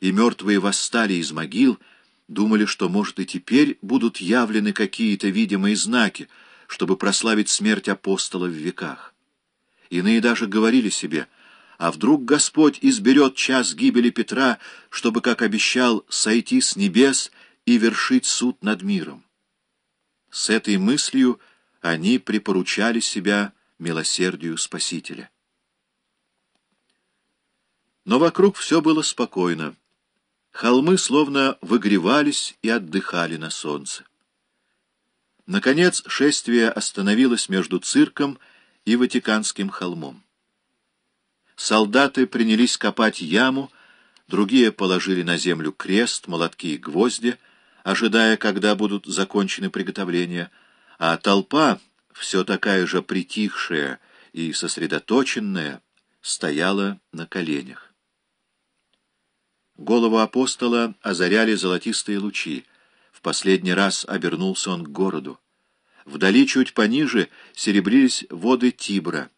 и мертвые восстали из могил, думали, что, может, и теперь будут явлены какие-то видимые знаки, чтобы прославить смерть апостола в веках. Иные даже говорили себе, а вдруг Господь изберет час гибели Петра, чтобы, как обещал, сойти с небес и вершить суд над миром. С этой мыслью они припоручали себя милосердию Спасителя. Но вокруг все было спокойно. Холмы словно выгревались и отдыхали на солнце. Наконец шествие остановилось между цирком и Ватиканским холмом. Солдаты принялись копать яму, другие положили на землю крест, молотки и гвозди, ожидая, когда будут закончены приготовления, а толпа, все такая же притихшая и сосредоточенная, стояла на коленях. Голову апостола озаряли золотистые лучи. В последний раз обернулся он к городу. Вдали, чуть пониже, серебрились воды Тибра.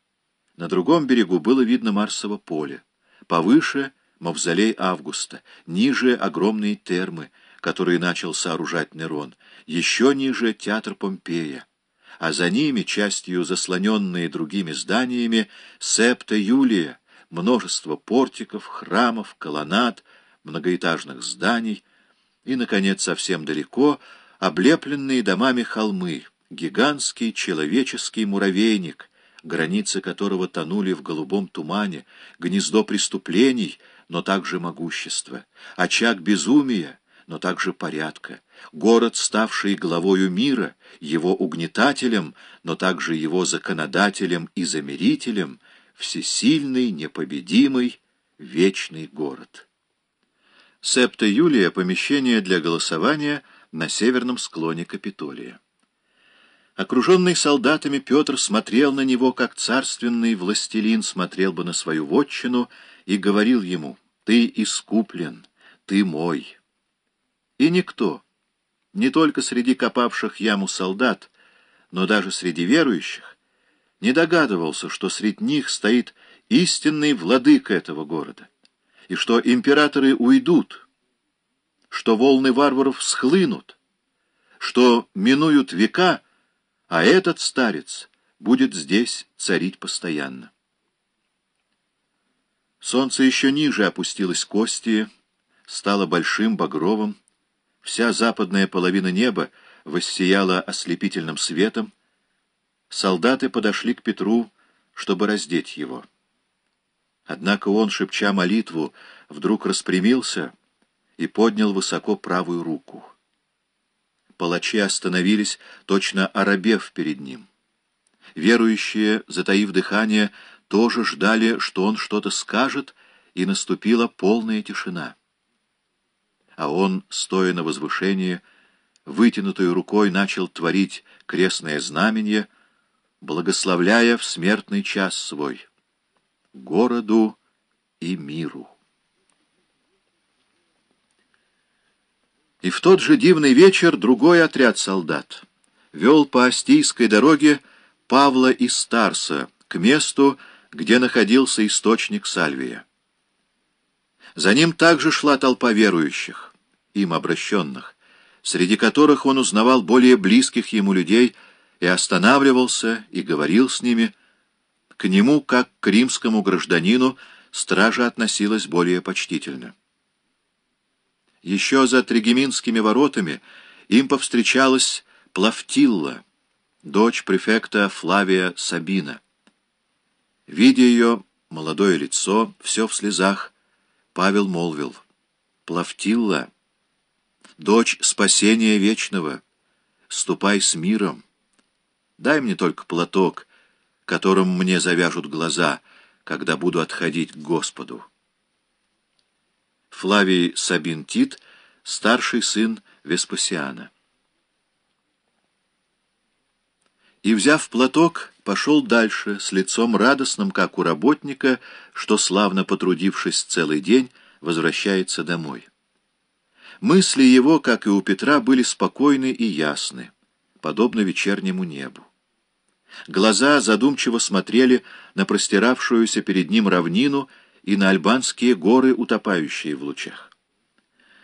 На другом берегу было видно Марсово поле. Повыше — мавзолей Августа, ниже — огромные термы, которые начал сооружать Нерон, еще ниже — театр Помпея а за ними, частью заслоненные другими зданиями, септа Юлия, множество портиков, храмов, колоннад, многоэтажных зданий и, наконец, совсем далеко, облепленные домами холмы, гигантский человеческий муравейник, границы которого тонули в голубом тумане, гнездо преступлений, но также могущества, очаг безумия, но также порядка, город, ставший главою мира, его угнетателем, но также его законодателем и замирителем, всесильный, непобедимый, вечный город. Септа Юлия — помещение для голосования на северном склоне Капитолия. Окруженный солдатами, Петр смотрел на него, как царственный властелин смотрел бы на свою вотчину, и говорил ему, «Ты искуплен, ты мой». И никто, не только среди копавших яму солдат, но даже среди верующих, не догадывался, что среди них стоит истинный владыка этого города, и что императоры уйдут, что волны варваров схлынут, что минуют века, а этот старец будет здесь царить постоянно. Солнце еще ниже опустилось кости, стало большим, багровым, Вся западная половина неба воссияла ослепительным светом. Солдаты подошли к Петру, чтобы раздеть его. Однако он, шепча молитву, вдруг распрямился и поднял высоко правую руку. Палачи остановились, точно оробев перед ним. Верующие, затаив дыхание, тоже ждали, что он что-то скажет, и наступила полная тишина а он, стоя на возвышении, вытянутой рукой начал творить крестное знамение, благословляя в смертный час свой городу и миру. И в тот же дивный вечер другой отряд солдат вел по Остийской дороге Павла и Старса к месту, где находился источник Сальвия. За ним также шла толпа верующих им обращенных, среди которых он узнавал более близких ему людей и останавливался и говорил с ними. К нему, как к римскому гражданину, стража относилась более почтительно. Еще за Тригеминскими воротами им повстречалась Плавтилла, дочь префекта Флавия Сабина. Видя ее молодое лицо, все в слезах, Павел молвил, «Плавтилла» дочь спасения вечного, ступай с миром. Дай мне только платок, которым мне завяжут глаза, когда буду отходить к Господу. Флавий Сабин Тит, старший сын Веспасиана. И, взяв платок, пошел дальше, с лицом радостным, как у работника, что, славно потрудившись целый день, возвращается домой. Мысли его, как и у Петра, были спокойны и ясны, подобно вечернему небу. Глаза задумчиво смотрели на простиравшуюся перед ним равнину и на альбанские горы, утопающие в лучах.